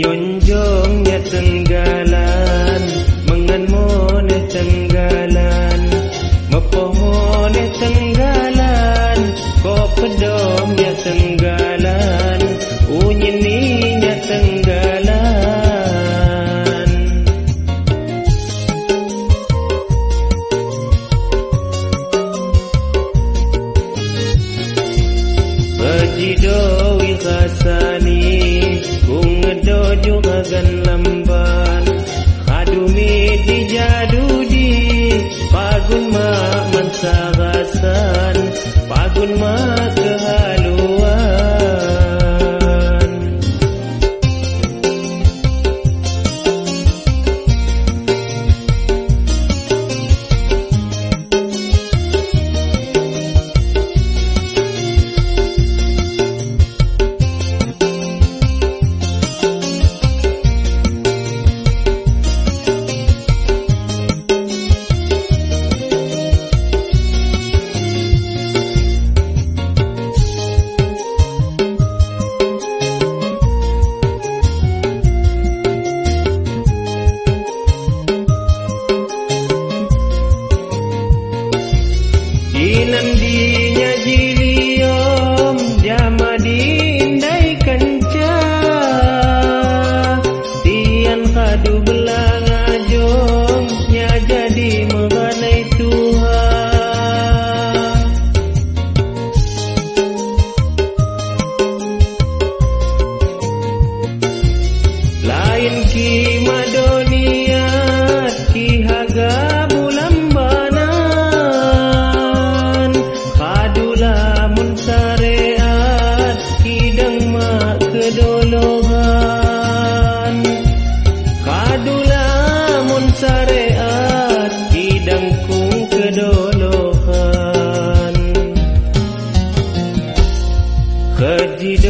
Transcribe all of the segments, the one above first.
Nyonjong tenggalan mengenmu. jojo agan lamban adumi di jadudi pagun ma mansarasan pagun ma kehadiran Inandinya jiri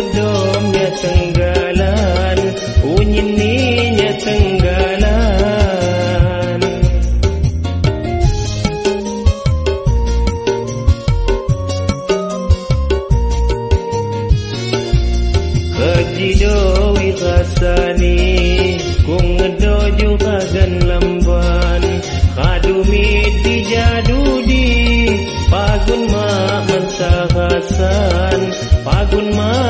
kodomnya tenggalan Unyininya tenggalan. Kajido wikasani Ku ngedo juga gan lamban. Kadumi di jadudi Pagun mak mentah Pagun mak